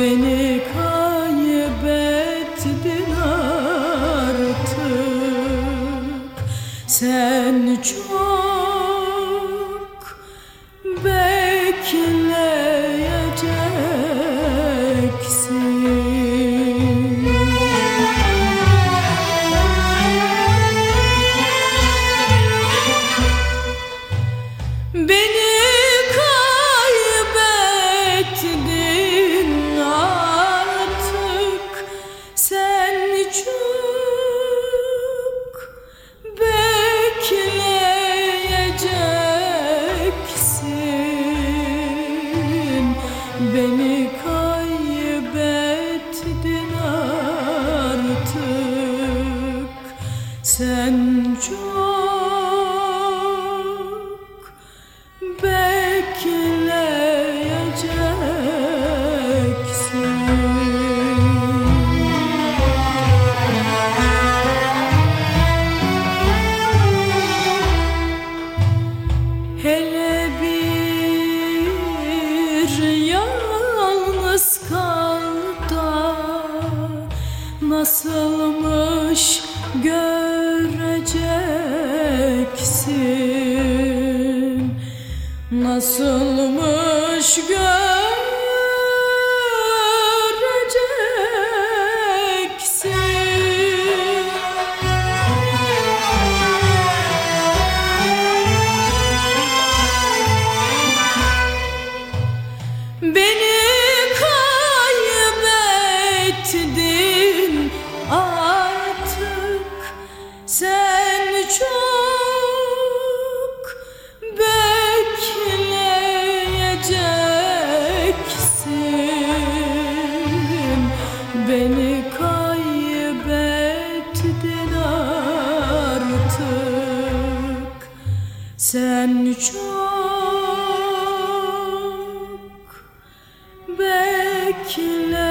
beni kaybettin artık. Sen çok Nasılmış göreceksin. Nasılmış göreceksin kaybettin artık. Sen çok bekle.